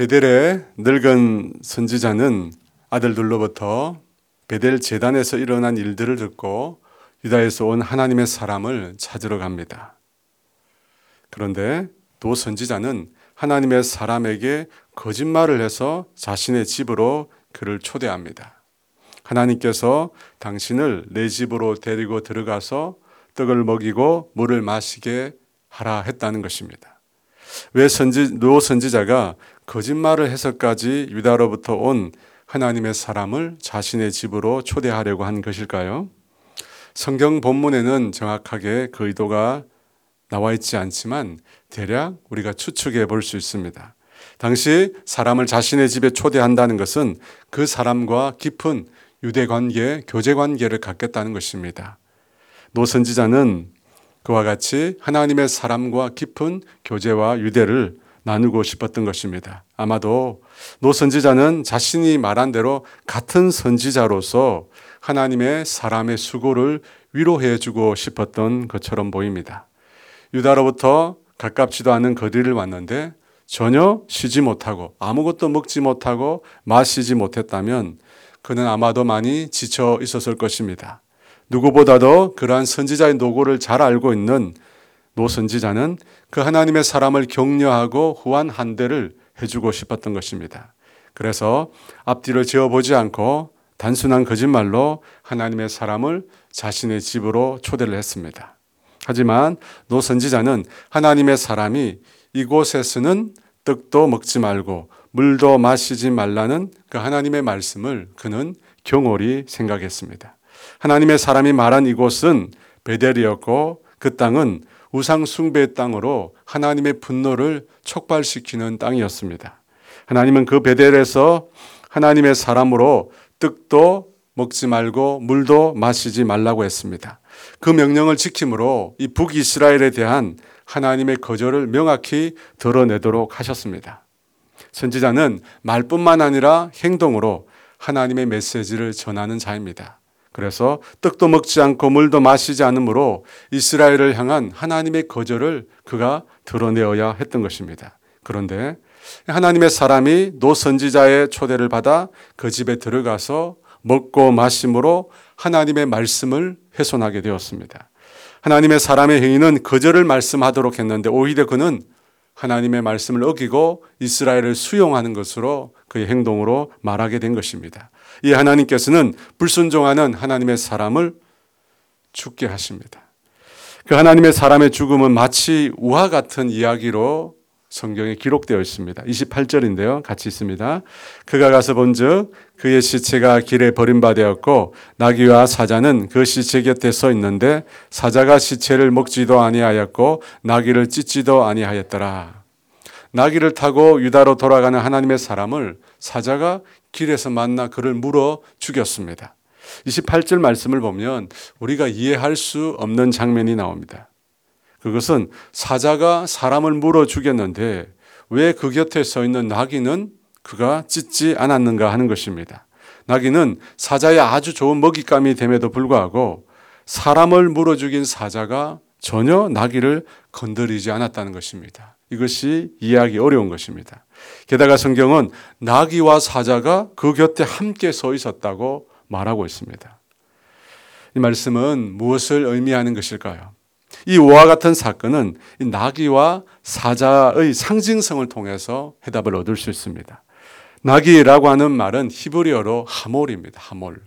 베델의 늙은 선지자는 아들들로부터 베델 재단에서 일어난 일들을 듣고 유다에서 온 하나님의 사람을 찾으러 갑니다. 그런데 도 선지자는 하나님의 사람에게 거짓말을 해서 자신의 집으로 그를 초대합니다. 하나님께서 당신을 내 집으로 데리고 들어가서 떡을 먹이고 물을 마시게 하라 했다는 것입니다. 왜 선지, 노 선지자가 거짓말을 해서까지 유다로부터 온 하나님의 사람을 자신의 집으로 초대하려고 한 것일까요? 성경 본문에는 정확하게 그 의도가 나와 있지 않지만 대략 우리가 추측해 볼 수 있습니다. 당시 사람을 자신의 집에 초대한다는 것은 그 사람과 깊은 유대 관계, 교제 관계를 갖겠다는 것입니다. 노 선지자는 그와 같이 하나님의 사람과 깊은 교제와 유대를 나누고 싶었던 것입니다. 아마도 노 선지자는 자신이 말한 대로 같은 선지자로서 하나님의 사람의 수고를 위로해 주고 싶었던 것처럼 보입니다. 유다로부터 가깝지도 않은 거리를 왔는데 전혀 쉬지 못하고 아무것도 먹지 못하고 마시지 못했다면 그는 아마도 많이 지쳐 있었을 것입니다. 누구보다도 그러한 선지자의 노고를 잘 알고 있는 노 선지자는 그 하나님의 사람을 격려하고 후한 환대를 해주고 싶었던 것입니다. 그래서 앞뒤를 재어보지 않고 단순한 거짓말로 하나님의 사람을 자신의 집으로 초대를 했습니다. 하지만 노 선지자는 하나님의 사람이 이곳에서는 떡도 먹지 말고 물도 마시지 말라는 그 하나님의 말씀을 그는 경홀히 생각했습니다. 하나님의 사람이 말한 이곳은 베델이었고 그 땅은 우상 숭배의 땅으로 하나님의 분노를 촉발시키는 땅이었습니다. 하나님은 그 베델에서 하나님의 사람으로 떡도 먹지 말고 물도 마시지 말라고 했습니다. 그 명령을 지킴으로 이 북이스라엘에 대한 하나님의 거절을 명확히 드러내도록 하셨습니다. 선지자는 말뿐만 아니라 행동으로 하나님의 메시지를 전하는 자입니다. 그래서 떡도 먹지 않고 물도 마시지 않으므로 이스라엘을 향한 하나님의 거절을 그가 드러내어야 했던 것입니다. 그런데 하나님의 사람이 노 선지자의 초대를 받아 그 집에 들어가서 먹고 마심으로 하나님의 말씀을 훼손하게 되었습니다. 하나님의 사람의 행위는 거절을 말씀하도록 했는데 오히려 그는 하나님의 말씀을 어기고 이스라엘을 수용하는 것으로 그의 행동으로 말하게 된 것입니다. 이 하나님께서는 불순종하는 하나님의 사람을 죽게 하십니다. 그 하나님의 사람의 죽음은 마치 우화 같은 이야기로 성경에 기록되어 있습니다. 28절인데요. 같이 있습니다. 그가 가서 본즉 그의 시체가 길에 버림받았고 나귀와 사자는 그 시체 곁에 서 있는데 사자가 시체를 먹지도 아니하였고 나귀를 찢지도 아니하였더라. 나귀를 타고 유다로 돌아가는 하나님의 사람을 사자가 길에서 만나 그를 물어 죽였습니다. 28절 말씀을 보면 우리가 이해할 수 없는 장면이 나옵니다. 그것은 사자가 사람을 물어 죽였는데 왜 그 곁에 서 있는 나귀는 그가 찢지 않았는가 하는 것입니다. 나귀는 사자의 아주 좋은 먹잇감이 됨에도 불구하고 사람을 물어 죽인 사자가 전혀 나귀를 건드리지 않았다는 것입니다. 이것이 이해하기 어려운 것입니다. 게다가 성경은 나귀와 사자가 그 곁에 함께 서 있었다고 말하고 있습니다. 이 말씀은 무엇을 의미하는 것일까요? 이 오와 같은 사건은 나귀와 사자의 상징성을 통해서 해답을 얻을 수 있습니다. 나귀라고 하는 말은 히브리어로 하몰입니다. 하몰.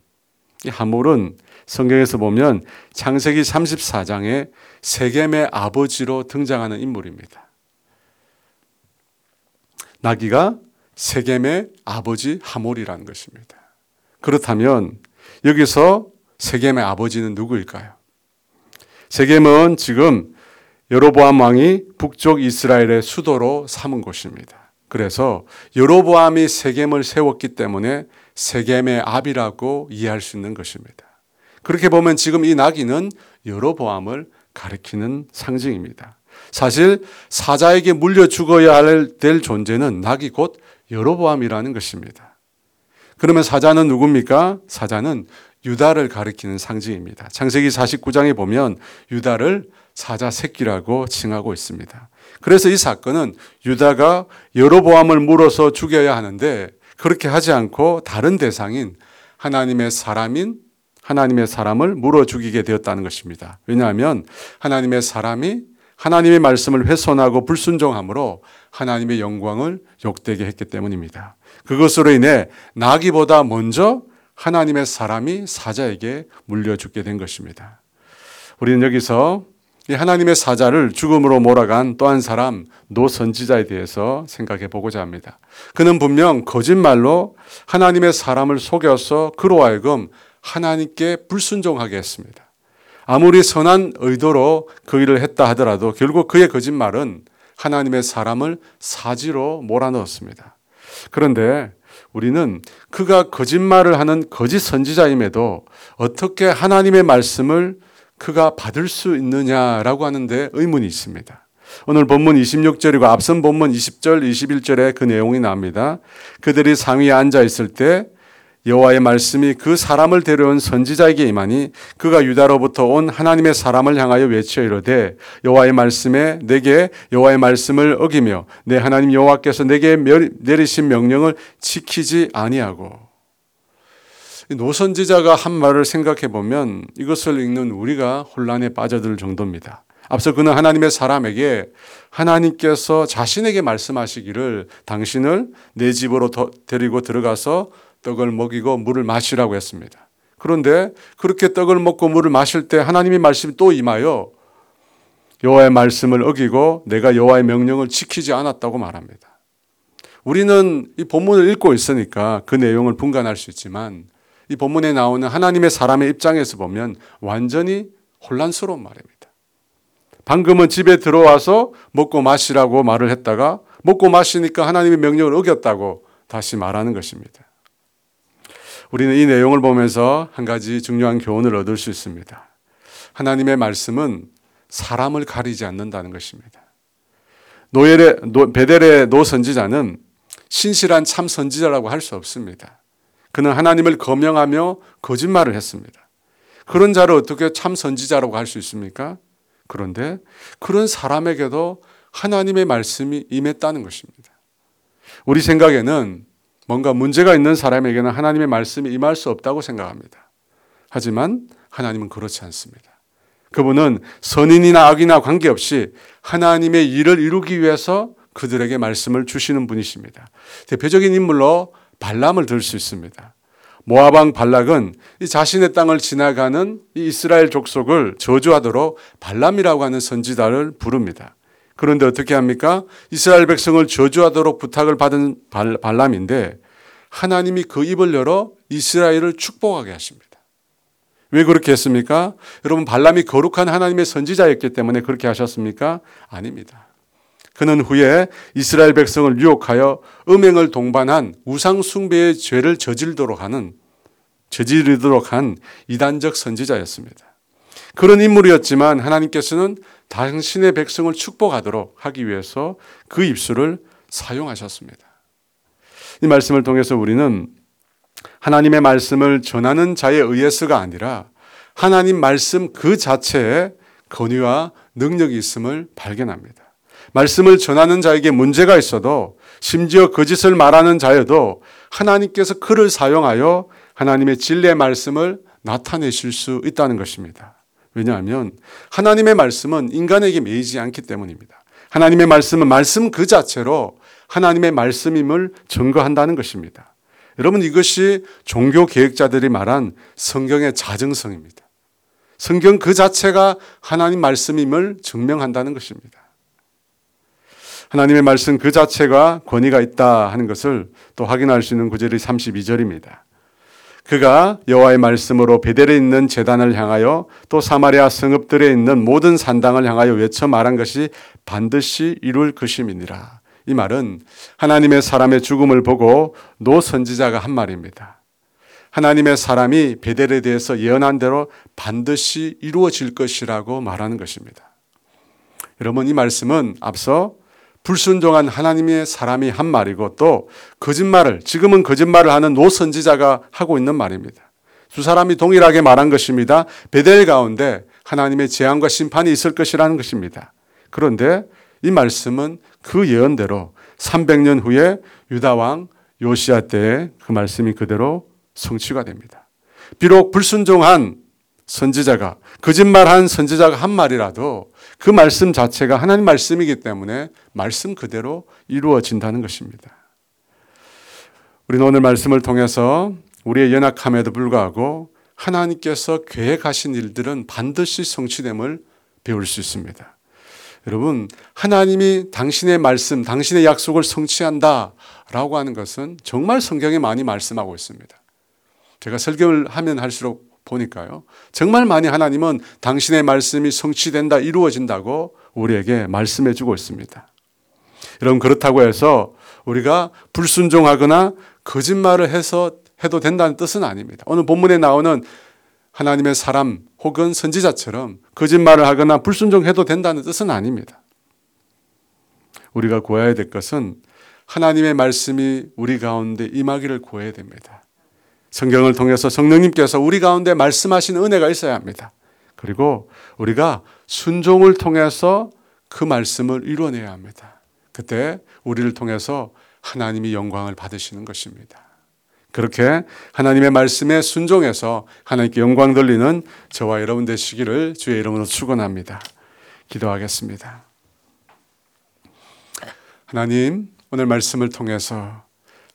이 하몰은 성경에서 보면 창세기 34장에 세겜의 아버지로 등장하는 인물입니다. 나귀가 세겜의 아버지 하몰이라는 것입니다. 그렇다면 여기서 세겜의 아버지는 누구일까요? 세겜은 지금 여로보암 왕이 북쪽 이스라엘의 수도로 삼은 곳입니다. 그래서 여로보암이 세겜을 세웠기 때문에 세겜의 압이라고 이해할 수 있는 것입니다. 그렇게 보면 지금 이 나귀는 여로보암을 가리키는 상징입니다. 사실 사자에게 물려 죽어야 될 존재는 낙이 곧 여로보암이라는 것입니다. 그러면 사자는 누굽니까? 사자는 유다를 가리키는 상징입니다. 창세기 49장에 보면 유다를 사자 새끼라고 칭하고 있습니다. 그래서 이 사건은 유다가 여로보암을 물어서 죽여야 하는데 그렇게 하지 않고 다른 대상인 하나님의 사람인 하나님의 사람을 물어 죽이게 되었다는 것입니다. 왜냐하면 하나님의 사람이 하나님의 말씀을 훼손하고 불순종함으로 하나님의 영광을 욕되게 했기 때문입니다. 그것으로 인해 나기보다 먼저 하나님의 사람이 사자에게 물려 죽게 된 것입니다. 우리는 여기서 이 하나님의 사자를 죽음으로 몰아간 또 한 사람 노 선지자에 대해서 생각해 보고자 합니다. 그는 분명 거짓말로 하나님의 사람을 속여서 그로 하여금 하나님께 불순종하게 했습니다. 아무리 선한 의도로 그 일을 했다 하더라도 결국 그의 거짓말은 하나님의 사람을 사지로 몰아넣었습니다. 그런데 우리는 그가 거짓말을 하는 거짓 선지자임에도 어떻게 하나님의 말씀을 그가 받을 수 있느냐라고 하는데 의문이 있습니다. 오늘 본문 26절이고 앞선 본문 20절, 21절에 그 내용이 나옵니다. 그들이 상위에 앉아 있을 때 여호와의 말씀이 그 사람을 데려온 선지자에게 임하니 그가 유다로부터 온 하나님의 사람을 향하여 외쳐 이르되 여호와의 말씀에 내게 여호와의 말씀을 어기며 내 하나님 여호와께서 내게 내리신 명령을 지키지 아니하고 노선지자가 한 말을 생각해 보면 이것을 읽는 우리가 혼란에 빠져들 정도입니다. 앞서 그는 하나님의 사람에게 하나님께서 자신에게 말씀하시기를 당신을 내 집으로 데리고 들어가서 떡을 먹이고 물을 마시라고 했습니다. 그런데 그렇게 떡을 먹고 물을 마실 때 하나님의 말씀이 또 임하여 여호와의 말씀을 어기고 내가 여호와의 명령을 지키지 않았다고 말합니다. 우리는 이 본문을 읽고 있으니까 그 내용을 분간할 수 있지만 이 본문에 나오는 하나님의 사람의 입장에서 보면 완전히 혼란스러운 말입니다. 방금은 집에 들어와서 먹고 마시라고 말을 했다가 먹고 마시니까 하나님의 명령을 어겼다고 다시 말하는 것입니다. 우리는 이 내용을 보면서 한 가지 중요한 교훈을 얻을 수 있습니다. 하나님의 말씀은 사람을 가리지 않는다는 것입니다. 노엘의, 베델의 노 선지자는 신실한 참 선지자라고 할 수 없습니다. 그는 하나님을 거명하며 거짓말을 했습니다. 그런 자를 어떻게 참 선지자라고 할 수 있습니까? 그런데 그런 사람에게도 하나님의 말씀이 임했다는 것입니다. 우리 생각에는 뭔가 문제가 있는 사람에게는 하나님의 말씀이 임할 수 없다고 생각합니다. 하지만 하나님은 그렇지 않습니다. 그분은 선인이나 악이나 관계없이 하나님의 일을 이루기 위해서 그들에게 말씀을 주시는 분이십니다. 대표적인 인물로 발람을 들 수 있습니다. 모아방 발락은 이 자신의 땅을 지나가는 이 이스라엘 족속을 저주하도록 발람이라고 하는 선지자를 부릅니다. 그런데 어떻게 합니까? 이스라엘 백성을 저주하도록 부탁을 받은 발람인데 하나님이 그 입을 열어 이스라엘을 축복하게 하십니다. 왜 그렇게 했습니까? 여러분 발람이 거룩한 하나님의 선지자였기 때문에 그렇게 하셨습니까? 아닙니다. 그는 후에 이스라엘 백성을 유혹하여 음행을 동반한 우상 숭배의 죄를 저질도록 하는 저지르도록 한 이단적 선지자였습니다. 그런 인물이었지만 하나님께서는 당신의 백성을 축복하도록 하기 위해서 그 입술을 사용하셨습니다. 이 말씀을 통해서 우리는 하나님의 말씀을 전하는 자에 의해서가 아니라 하나님 말씀 그 자체에 권위와 능력이 있음을 발견합니다. 말씀을 전하는 자에게 문제가 있어도 심지어 거짓을 말하는 자여도 하나님께서 그를 사용하여 하나님의 진리의 말씀을 나타내실 수 있다는 것입니다. 왜냐하면 하나님의 말씀은 인간에게 매이지 않기 때문입니다. 하나님의 말씀은 말씀 그 자체로 하나님의 말씀임을 증거한다는 것입니다. 여러분 이것이 종교 계획자들이 말한 성경의 자증성입니다. 성경 그 자체가 하나님 말씀임을 증명한다는 것입니다. 하나님의 말씀 그 자체가 권위가 있다 하는 것을 또 확인할 수 있는 구절이 32절입니다. 그가 여호와의 말씀으로 베델에 있는 재단을 향하여 또 사마리아 성읍들에 있는 모든 산당을 향하여 외쳐 말한 것이 반드시 이룰 것임이니라. 이 말은 하나님의 사람의 죽음을 보고 노 선지자가 한 말입니다. 하나님의 사람이 벧엘에 대해서 예언한 대로 반드시 이루어질 것이라고 말하는 것입니다. 여러분 이 말씀은 앞서 불순종한 하나님의 사람이 한 말이고 또 거짓말을 지금은 거짓말을 하는 노 선지자가 하고 있는 말입니다. 두 사람이 동일하게 말한 것입니다. 베델 가운데 하나님의 재앙과 심판이 있을 것이라는 것입니다. 그런데 이 말씀은 그 예언대로 300년 후에 유다 왕 요시아 때에 그 말씀이 그대로 성취가 됩니다. 비록 불순종한 선지자가 거짓말한 선지자가 한 말이라도 그 말씀 자체가 하나님 말씀이기 때문에 말씀 그대로 이루어진다는 것입니다. 우리는 오늘 말씀을 통해서 우리의 연약함에도 불구하고 하나님께서 계획하신 일들은 반드시 성취됨을 배울 수 있습니다. 여러분, 하나님이 당신의 말씀, 당신의 약속을 성취한다 라고 하는 것은 정말 성경에 많이 말씀하고 있습니다. 제가 설교를 하면 할수록 보니까요. 정말 많이 하나님은 당신의 말씀이 성취된다, 이루어진다고 우리에게 말씀해 주고 있습니다. 여러분, 그렇다고 해서 우리가 불순종하거나 거짓말을 해서 해도 된다는 뜻은 아닙니다. 오늘 본문에 나오는 하나님의 사람 혹은 선지자처럼 거짓말을 하거나 불순종해도 된다는 뜻은 아닙니다. 우리가 구해야 될 것은 하나님의 말씀이 우리 가운데 임하기를 구해야 됩니다. 성경을 통해서 성령님께서 우리 가운데 말씀하신 은혜가 있어야 합니다. 그리고 우리가 순종을 통해서 그 말씀을 이루어내야 합니다. 그때 우리를 통해서 하나님이 영광을 받으시는 것입니다. 그렇게 하나님의 말씀에 순종해서 하나님께 영광 돌리는 저와 여러분 되시기를 주의 이름으로 축원합니다. 기도하겠습니다. 하나님, 오늘 말씀을 통해서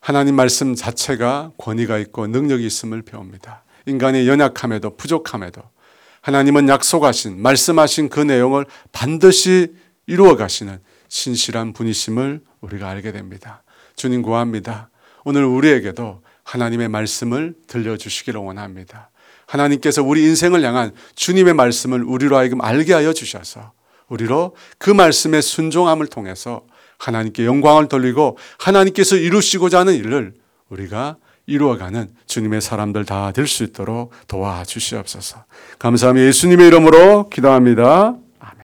하나님 말씀 자체가 권위가 있고 능력이 있음을 배웁니다. 인간의 연약함에도 부족함에도 하나님은 약속하신 말씀하신 그 내용을 반드시 이루어 가시는 신실한 분이심을 우리가 알게 됩니다. 주님 구합니다. 오늘 우리에게도 하나님의 말씀을 들려주시기를 원합니다. 하나님께서 우리 인생을 향한 주님의 말씀을 우리로 하여금 알게 하여 주셔서 우리로 그 말씀의 순종함을 통해서 하나님께 영광을 돌리고 하나님께서 이루시고자 하는 일을 우리가 이루어가는 주님의 사람들 다 될 수 있도록 도와주시옵소서. 감사합니다. 예수님의 이름으로 기도합니다.